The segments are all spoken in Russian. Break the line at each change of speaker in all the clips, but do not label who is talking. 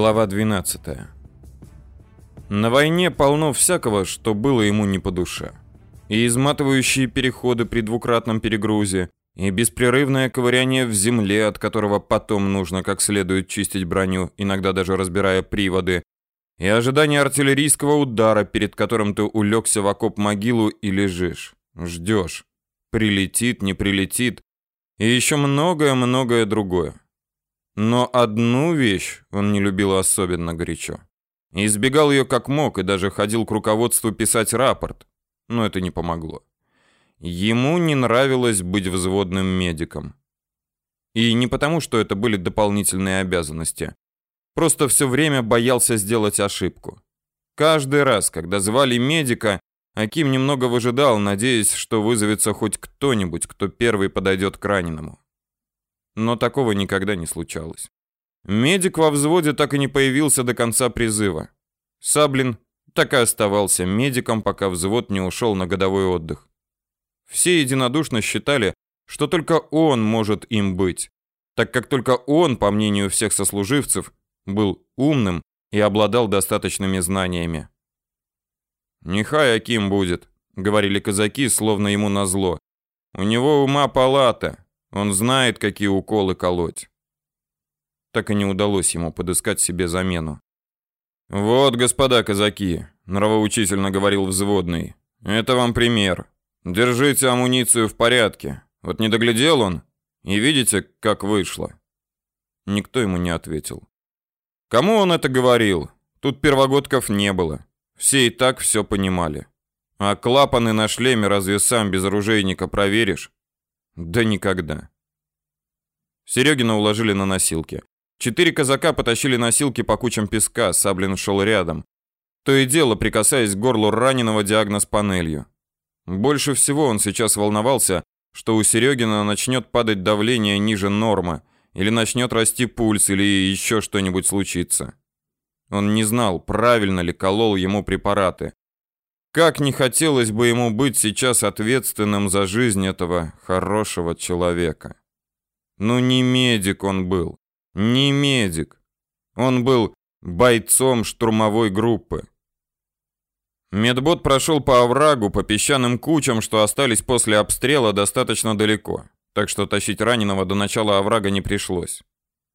Глава 12. На войне полно всякого, что было ему не по душе. И изматывающие переходы при двукратном перегрузе, и беспрерывное ковыряние в земле, от которого потом нужно как следует чистить броню, иногда даже разбирая приводы, и ожидание артиллерийского удара, перед которым ты улегся в окоп могилу и лежишь, ждешь. Прилетит, не прилетит, и еще многое-многое другое. Но одну вещь он не любил особенно горячо. Избегал ее как мог и даже ходил к руководству писать рапорт. Но это не помогло. Ему не нравилось быть взводным медиком. И не потому, что это были дополнительные обязанности. Просто все время боялся сделать ошибку. Каждый раз, когда звали медика, Аким немного выжидал, надеясь, что вызовется хоть кто-нибудь, кто первый подойдет к раненому но такого никогда не случалось. Медик во взводе так и не появился до конца призыва. Саблин так и оставался медиком, пока взвод не ушел на годовой отдых. Все единодушно считали, что только он может им быть, так как только он, по мнению всех сослуживцев, был умным и обладал достаточными знаниями. «Нехай Аким будет», — говорили казаки, словно ему назло. «У него ума палата, он знает, какие уколы колоть. Так и не удалось ему подыскать себе замену. Вот, господа казаки, нравоучительно говорил взводный. Это вам пример. Держите амуницию в порядке. Вот не доглядел он, и видите, как вышло. Никто ему не ответил. Кому он это говорил? Тут первогодков не было. Все и так все понимали. А клапаны на шлеме разве сам без оружейника проверишь? Да никогда. Серегина уложили на носилки. Четыре казака потащили носилки по кучам песка, Саблин шел рядом. То и дело, прикасаясь к горлу раненого диагноз панелью. Больше всего он сейчас волновался, что у Серегина начнет падать давление ниже нормы, или начнет расти пульс, или еще что-нибудь случится. Он не знал, правильно ли колол ему препараты. Как не хотелось бы ему быть сейчас ответственным за жизнь этого хорошего человека. Ну не медик он был, не медик. Он был бойцом штурмовой группы. Медбот прошел по оврагу, по песчаным кучам, что остались после обстрела, достаточно далеко, так что тащить раненого до начала оврага не пришлось.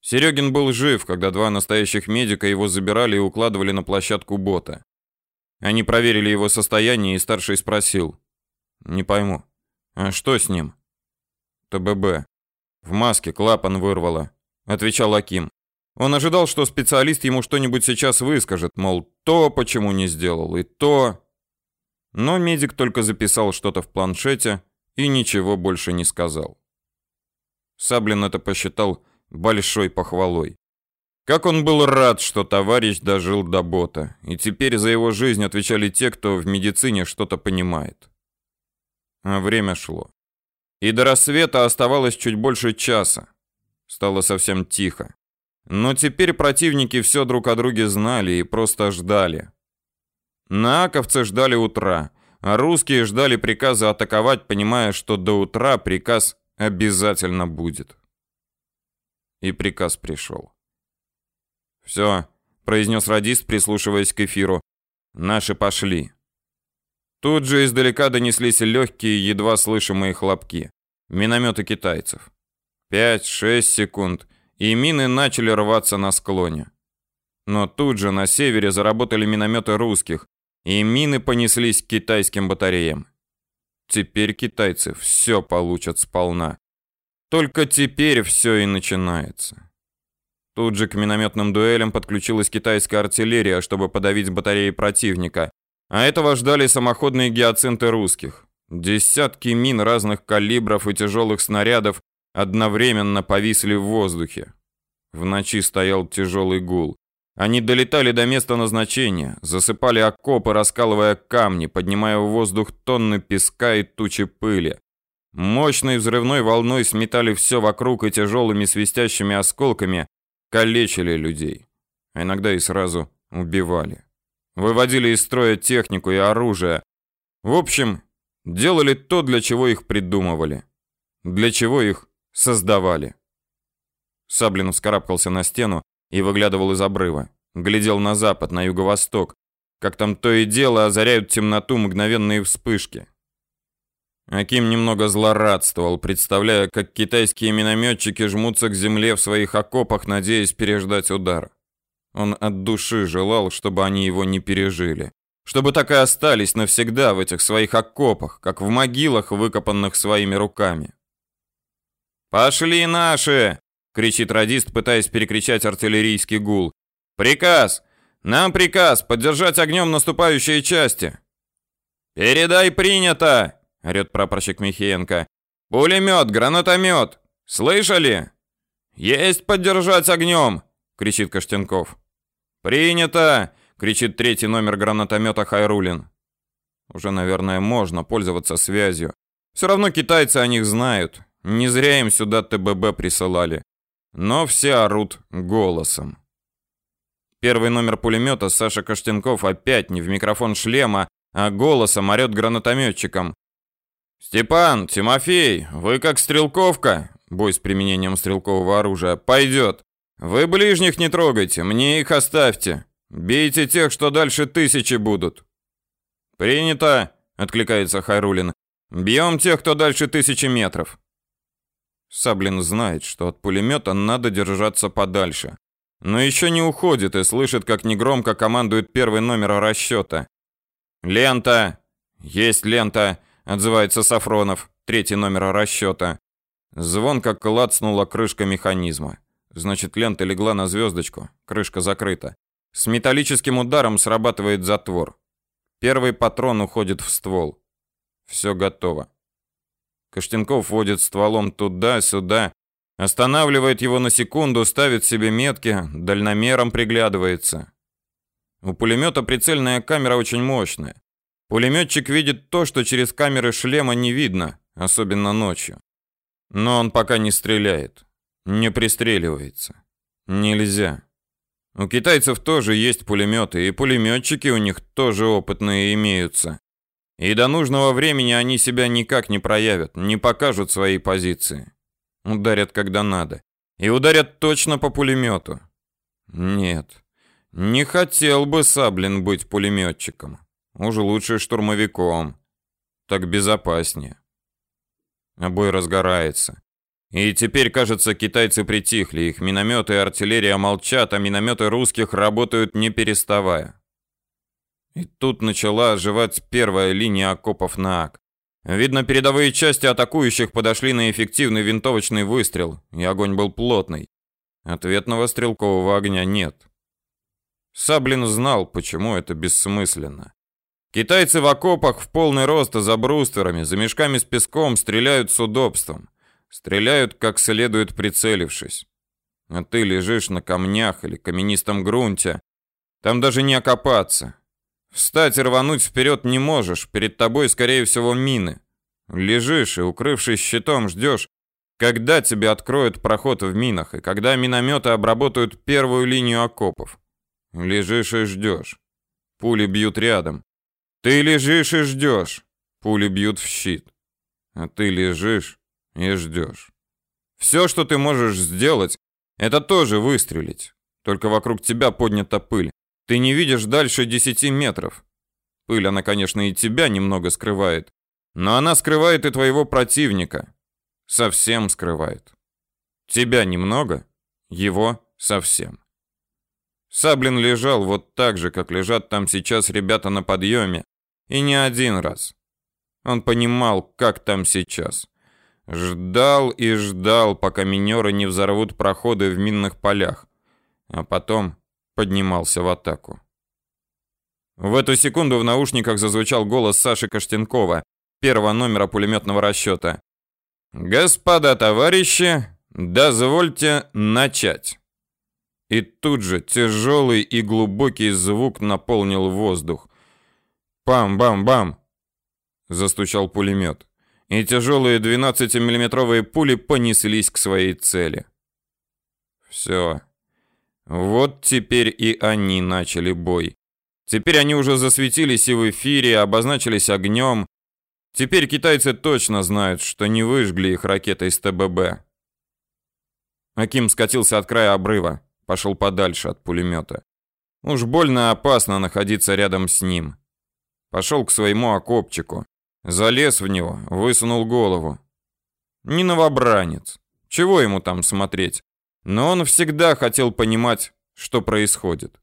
Серегин был жив, когда два настоящих медика его забирали и укладывали на площадку бота. Они проверили его состояние, и старший спросил. «Не пойму. А что с ним?» «ТББ. В маске клапан вырвало», — отвечал Аким. Он ожидал, что специалист ему что-нибудь сейчас выскажет, мол, то почему не сделал, и то. Но медик только записал что-то в планшете и ничего больше не сказал. Саблин это посчитал большой похвалой. Как он был рад, что товарищ дожил до бота, и теперь за его жизнь отвечали те, кто в медицине что-то понимает. А время шло. И до рассвета оставалось чуть больше часа. Стало совсем тихо. Но теперь противники все друг о друге знали и просто ждали. Нааковцы ждали утра, а русские ждали приказа атаковать, понимая, что до утра приказ обязательно будет. И приказ пришел. «Все», — произнес радист, прислушиваясь к эфиру. «Наши пошли». Тут же издалека донеслись легкие, едва слышимые хлопки. Минометы китайцев. Пять-шесть секунд, и мины начали рваться на склоне. Но тут же на севере заработали минометы русских, и мины понеслись к китайским батареям. Теперь китайцы все получат сполна. Только теперь все и начинается. Тут же к минометным дуэлям подключилась китайская артиллерия, чтобы подавить батареи противника. А этого ждали самоходные гиацинты русских. Десятки мин разных калибров и тяжелых снарядов одновременно повисли в воздухе. В ночи стоял тяжелый гул. Они долетали до места назначения, засыпали окопы, раскалывая камни, поднимая в воздух тонны песка и тучи пыли. Мощной взрывной волной сметали все вокруг и тяжелыми свистящими осколками калечили людей, а иногда и сразу убивали. Выводили из строя технику и оружие. В общем, делали то, для чего их придумывали, для чего их создавали. Саблин вскарабкался на стену и выглядывал из обрыва. Глядел на запад, на юго-восток, как там то и дело озаряют темноту мгновенные вспышки. Аким немного злорадствовал, представляя, как китайские минометчики жмутся к земле в своих окопах, надеясь переждать удар. Он от души желал, чтобы они его не пережили. Чтобы так и остались навсегда в этих своих окопах, как в могилах, выкопанных своими руками. «Пошли наши!» — кричит радист, пытаясь перекричать артиллерийский гул. «Приказ! Нам приказ поддержать огнем наступающие части!» «Передай принято!» — орет прапорщик Михеенко. «Пулемет, гранатомет! Слышали?» «Есть поддержать огнем!» — кричит Каштенков. «Принято!» — кричит третий номер гранатомета Хайрулин. Уже, наверное, можно пользоваться связью. Все равно китайцы о них знают. Не зря им сюда ТББ присылали. Но все орут голосом. Первый номер пулемета Саша Каштенков опять не в микрофон шлема, а голосом орет гранатометчикам. «Степан, Тимофей, вы как стрелковка?» Бой с применением стрелкового оружия. «Пойдет. Вы ближних не трогайте, мне их оставьте. Бейте тех, что дальше тысячи будут». «Принято», — откликается Хайрулин. «Бьем тех, кто дальше тысячи метров». Саблин знает, что от пулемета надо держаться подальше. Но еще не уходит и слышит, как негромко командует первый номер расчета. «Лента! Есть лента!» — отзывается Сафронов, третий номер расчета. Звонко клацнула крышка механизма. Значит, лента легла на звездочку, крышка закрыта. С металлическим ударом срабатывает затвор. Первый патрон уходит в ствол. Все готово. Каштенков водит стволом туда-сюда, останавливает его на секунду, ставит себе метки, дальномером приглядывается. У пулемета прицельная камера очень мощная. Пулеметчик видит то, что через камеры шлема не видно, особенно ночью. Но он пока не стреляет, не пристреливается. Нельзя. У китайцев тоже есть пулеметы, и пулеметчики у них тоже опытные имеются. И до нужного времени они себя никак не проявят, не покажут свои позиции. Ударят, когда надо. И ударят точно по пулемету. Нет, не хотел бы Саблин быть пулеметчиком. Уж лучше штурмовиком. Так безопаснее. А бой разгорается. И теперь, кажется, китайцы притихли. Их минометы и артиллерия молчат, а минометы русских работают не переставая. И тут начала оживать первая линия окопов на АК. Видно, передовые части атакующих подошли на эффективный винтовочный выстрел, и огонь был плотный. Ответного стрелкового огня нет. Саблин знал, почему это бессмысленно. Китайцы в окопах в полный рост за брустверами, за мешками с песком стреляют с удобством. Стреляют как следует прицелившись. А ты лежишь на камнях или каменистом грунте. Там даже не окопаться. Встать и рвануть вперед не можешь, перед тобой, скорее всего, мины. Лежишь и, укрывшись щитом, ждешь, когда тебе откроют проход в минах, и когда минометы обработают первую линию окопов. Лежишь и ждешь. Пули бьют рядом. Ты лежишь и ждешь. Пули бьют в щит. А ты лежишь и ждешь. Все, что ты можешь сделать, это тоже выстрелить. Только вокруг тебя поднята пыль. Ты не видишь дальше 10 метров. Пыль, она, конечно, и тебя немного скрывает. Но она скрывает и твоего противника. Совсем скрывает. Тебя немного, его совсем. Саблин лежал вот так же, как лежат там сейчас ребята на подъеме, и не один раз. Он понимал, как там сейчас. Ждал и ждал, пока минеры не взорвут проходы в минных полях. А потом поднимался в атаку. В эту секунду в наушниках зазвучал голос Саши Каштенкова, первого номера пулеметного расчета. «Господа товарищи, дозвольте начать». И тут же тяжелый и глубокий звук наполнил воздух. Пам-бам-бам! Застучал пулемет, и тяжелые 12-миллиметровые пули понеслись к своей цели. Все. Вот теперь и они начали бой. Теперь они уже засветились и в эфире, обозначились огнем. Теперь китайцы точно знают, что не выжгли их ракетой с ТББ. Аким скатился от края обрыва. пошел подальше от пулемета. Уж больно опасно находиться рядом с ним. Пошел к своему окопчику, залез в него, высунул голову. Не новобранец. Чего ему там смотреть? Но он всегда хотел понимать, что происходит.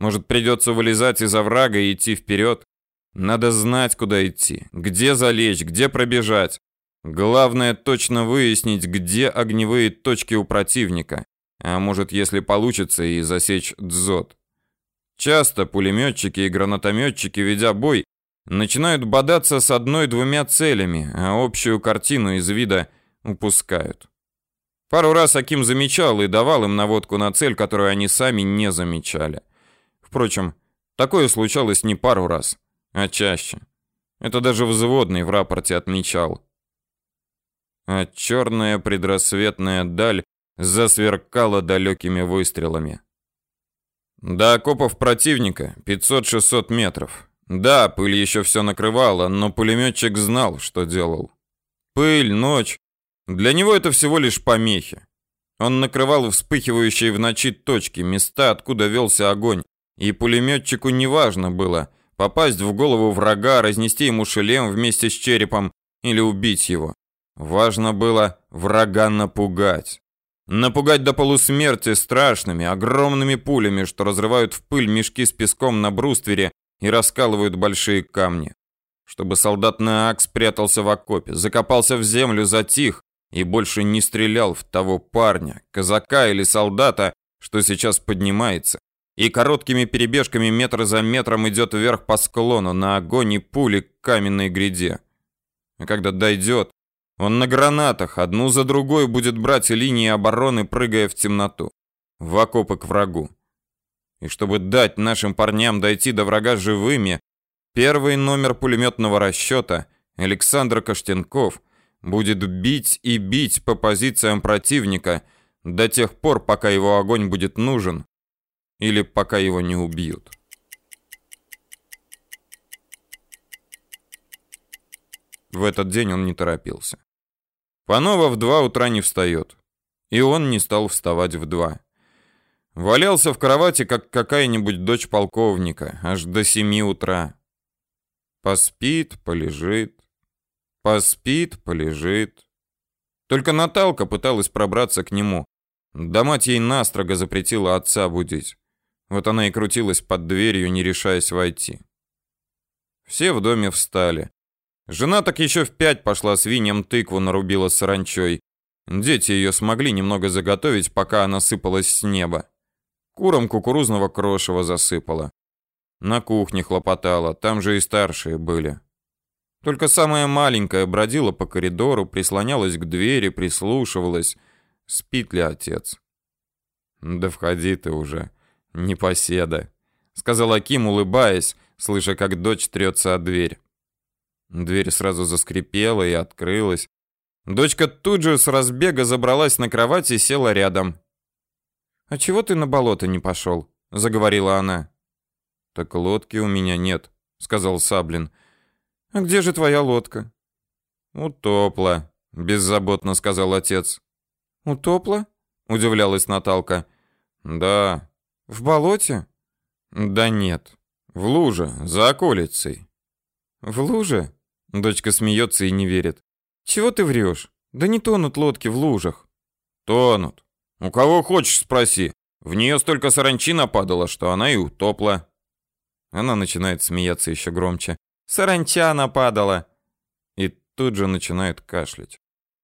Может, придется вылезать из оврага и идти вперед? Надо знать, куда идти, где залечь, где пробежать. Главное точно выяснить, где огневые точки у противника. А может, если получится, и засечь дзот. Часто пулеметчики и гранатометчики, ведя бой, начинают бодаться с одной-двумя целями, а общую картину из вида упускают. Пару раз Аким замечал и давал им наводку на цель, которую они сами не замечали. Впрочем, такое случалось не пару раз, а чаще. Это даже взводный в рапорте отмечал. А черная предрассветная даль засверкала далекими выстрелами. До окопов противника 500-600 метров. Да, пыль еще все накрывала, но пулеметчик знал, что делал. Пыль, ночь. Для него это всего лишь помехи. Он накрывал вспыхивающие в ночи точки, места, откуда велся огонь, и пулеметчику неважно было попасть в голову врага, разнести ему шлем вместе с черепом или убить его. Важно было врага напугать. Напугать до полусмерти страшными, огромными пулями, что разрывают в пыль мешки с песком на бруствере и раскалывают большие камни. Чтобы солдат Наак спрятался в окопе, закопался в землю, затих и больше не стрелял в того парня, казака или солдата, что сейчас поднимается, и короткими перебежками метр за метром идет вверх по склону на огонь и пули к каменной гряде. А когда дойдет, он на гранатах одну за другой будет брать линии обороны, прыгая в темноту, в окопы к врагу. И чтобы дать нашим парням дойти до врага живыми, первый номер пулеметного расчета Александр Каштенков будет бить и бить по позициям противника до тех пор, пока его огонь будет нужен, или пока его не убьют. В этот день он не торопился. Панова в два утра не встает. И он не стал вставать в два. Валялся в кровати, как какая-нибудь дочь полковника, аж до семи утра. Поспит, полежит. Поспит, полежит. Только Наталка пыталась пробраться к нему. Да мать ей настрого запретила отца будить. Вот она и крутилась под дверью, не решаясь войти. Все в доме встали. Жена так еще в пять пошла свиньям тыкву нарубила саранчой. Дети ее смогли немного заготовить, пока она сыпалась с неба. Курам кукурузного крошева засыпала. На кухне хлопотала, там же и старшие были. Только самая маленькая бродила по коридору, прислонялась к двери, прислушивалась, спит ли отец. «Да входи ты уже», «Непоседа», — сказал Аким, улыбаясь, слыша, как дочь трется о дверь. Дверь сразу заскрипела и открылась. Дочка тут же с разбега забралась на кровать и села рядом. «А чего ты на болото не пошел?» — заговорила она. «Так лодки у меня нет», — сказал Саблин. «А где же твоя лодка?» «Утопла», — беззаботно сказал отец. «Утопла?» — удивлялась Наталка. «Да, в болоте? Да нет. В луже, за околицей. В луже? Дочка смеется и не верит. Чего ты врешь? Да не тонут лодки в лужах. Тонут. У кого хочешь спроси. В нее столько саранчи нападало, что она и утопла. Она начинает смеяться еще громче. Саранча нападала. И тут же начинает кашлять.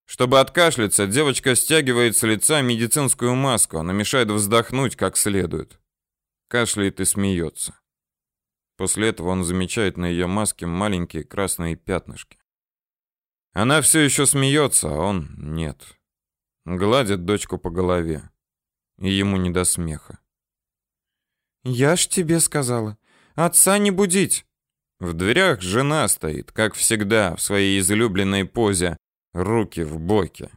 Чтобы откашляться, девочка стягивает с лица медицинскую маску, она мешает вздохнуть как следует. Кашляет и смеется. После этого он замечает на ее маске маленькие красные пятнышки. Она все еще смеется, а он нет. Гладит дочку по голове. И ему не до смеха. «Я ж тебе сказала, отца не будить!» В дверях жена стоит, как всегда, в своей излюбленной позе, руки в боки.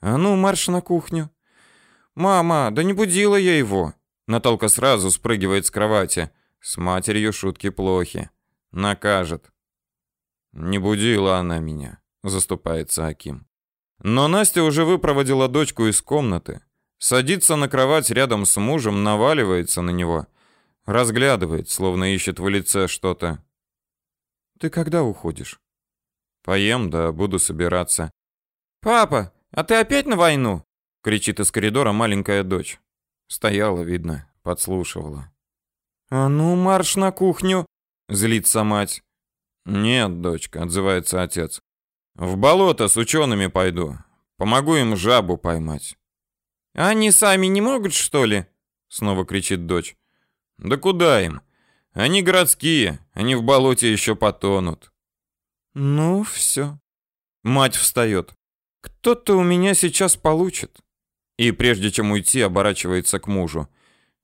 А ну, марш на кухню. Мама, да не будила я его. Наталка сразу спрыгивает с кровати. С матерью шутки плохи. Накажет. Не будила она меня, заступается Аким. Но Настя уже выпроводила дочку из комнаты. Садится на кровать рядом с мужем, наваливается на него. Разглядывает, словно ищет в лице что-то. «Ты когда уходишь?» «Поем, да буду собираться». «Папа, а ты опять на войну?» — кричит из коридора маленькая дочь. Стояла, видно, подслушивала. «А ну, марш на кухню!» — злится мать. «Нет, дочка», — отзывается отец. «В болото с учеными пойду. Помогу им жабу поймать». «А они сами не могут, что ли?» — снова кричит дочь. «Да куда им? Они городские, они в болоте еще потонут». «Ну, все». Мать встает. «Кто-то у меня сейчас получит». И прежде чем уйти, оборачивается к мужу.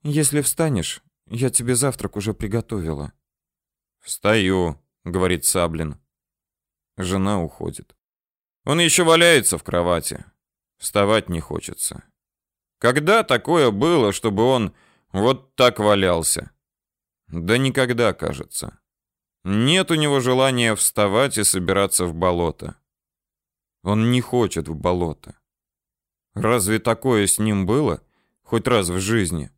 «Если встанешь, я тебе завтрак уже приготовила». «Встаю», — говорит Саблин. Жена уходит. Он еще валяется в кровати. Вставать не хочется. Когда такое было, чтобы он вот так валялся? Да никогда, кажется. Нет у него желания вставать и собираться в болото. Он не хочет в болото. Разве такое с ним было хоть раз в жизни?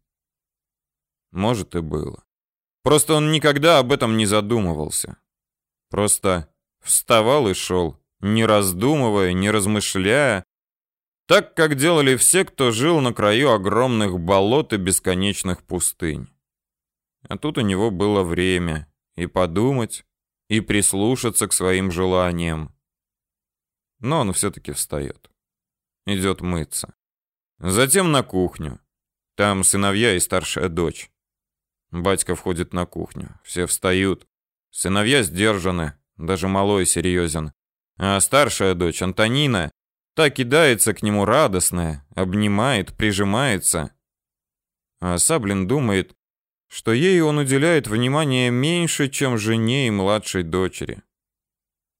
Может и было. Просто он никогда об этом не задумывался. Просто вставал и шел, не раздумывая, не размышляя, так как делали все, кто жил на краю огромных болот и бесконечных пустынь. А тут у него было время и подумать, и прислушаться к своим желаниям. Но он все-таки встает. Идет мыться. Затем на кухню. Там сыновья и старшая дочь. Батька входит на кухню. Все встают. Сыновья сдержаны, даже малой серьезен. А старшая дочь, Антонина, та кидается к нему радостная, обнимает, прижимается. А Саблин думает, что ей он уделяет внимание меньше, чем жене и младшей дочери.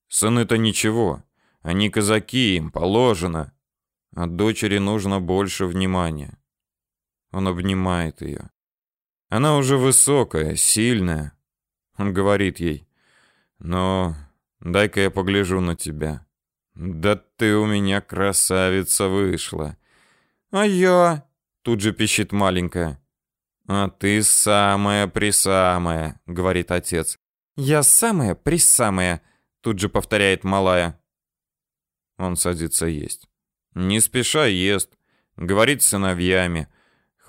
Сыны-то ничего, они казаки, им положено. А дочери нужно больше внимания. Он обнимает ее. Она уже высокая, сильная. Он говорит ей, «Но дай-ка я погляжу на тебя. Да ты у меня красавица вышла». «А я?» — тут же пищит маленькая. «А ты самая-присамая», — говорит отец. «Я самая-присамая», — тут же повторяет малая. Он садится есть. Не спеша ест, говорит с сыновьями,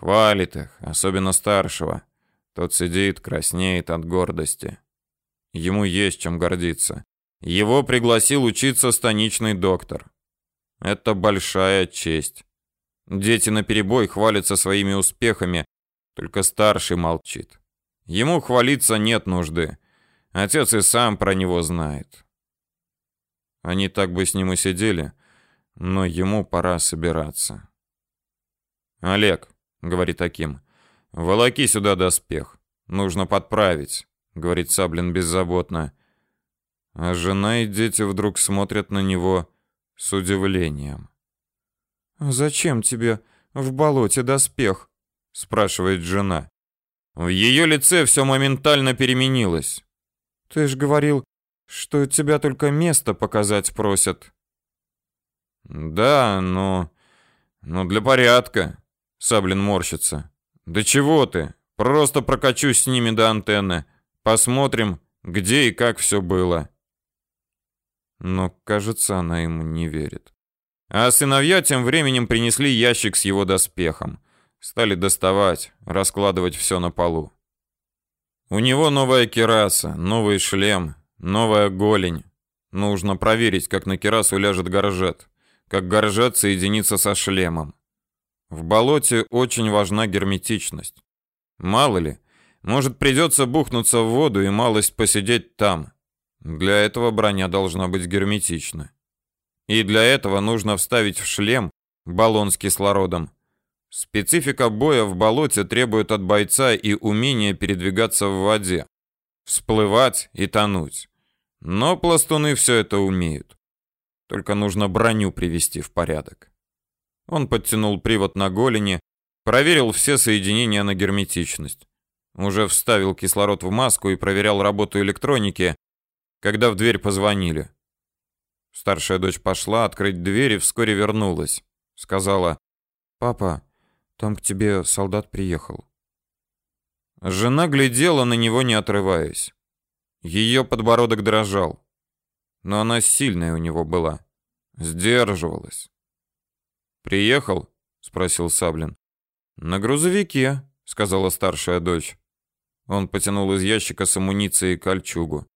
Хвалит их, особенно старшего. Тот сидит, краснеет от гордости. Ему есть чем гордиться. Его пригласил учиться станичный доктор. Это большая честь. Дети наперебой хвалятся своими успехами, только старший молчит. Ему хвалиться нет нужды. Отец и сам про него знает. Они так бы с ним и сидели, но ему пора собираться. Олег, говорит Аким. Волоки сюда доспех. Нужно подправить, говорит Саблин беззаботно. А жена и дети вдруг смотрят на него с удивлением. Зачем тебе в болоте доспех? спрашивает жена. В ее лице все моментально переменилось. Ты ж говорил, что тебя только место показать просят. Да, но но для порядка. Саблин морщится. Да чего ты? Просто прокачусь с ними до антенны. Посмотрим, где и как все было. Но, кажется, она ему не верит. А сыновья тем временем принесли ящик с его доспехом. Стали доставать, раскладывать все на полу. У него новая кираса, новый шлем, новая голень. Нужно проверить, как на кирасу ляжет горжет, как горжет соединится со шлемом. В болоте очень важна герметичность. Мало ли, может придется бухнуться в воду и малость посидеть там. Для этого броня должна быть герметична. И для этого нужно вставить в шлем баллон с кислородом. Специфика боя в болоте требует от бойца и умения передвигаться в воде, всплывать и тонуть. Но пластуны все это умеют. Только нужно броню привести в порядок. Он подтянул привод на голени, проверил все соединения на герметичность. Уже вставил кислород в маску и проверял работу электроники, когда в дверь позвонили. Старшая дочь пошла открыть дверь и вскоре вернулась. Сказала, «Папа,
Там к тебе солдат приехал.
Жена глядела на него, не отрываясь. Ее подбородок дрожал. Но она сильная у него была. Сдерживалась. «Приехал?» — спросил Саблин. «На грузовике», — сказала старшая дочь. Он потянул из ящика с амуницией кольчугу.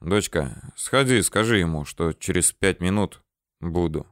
«Дочка, сходи, скажи ему, что через пять минут буду».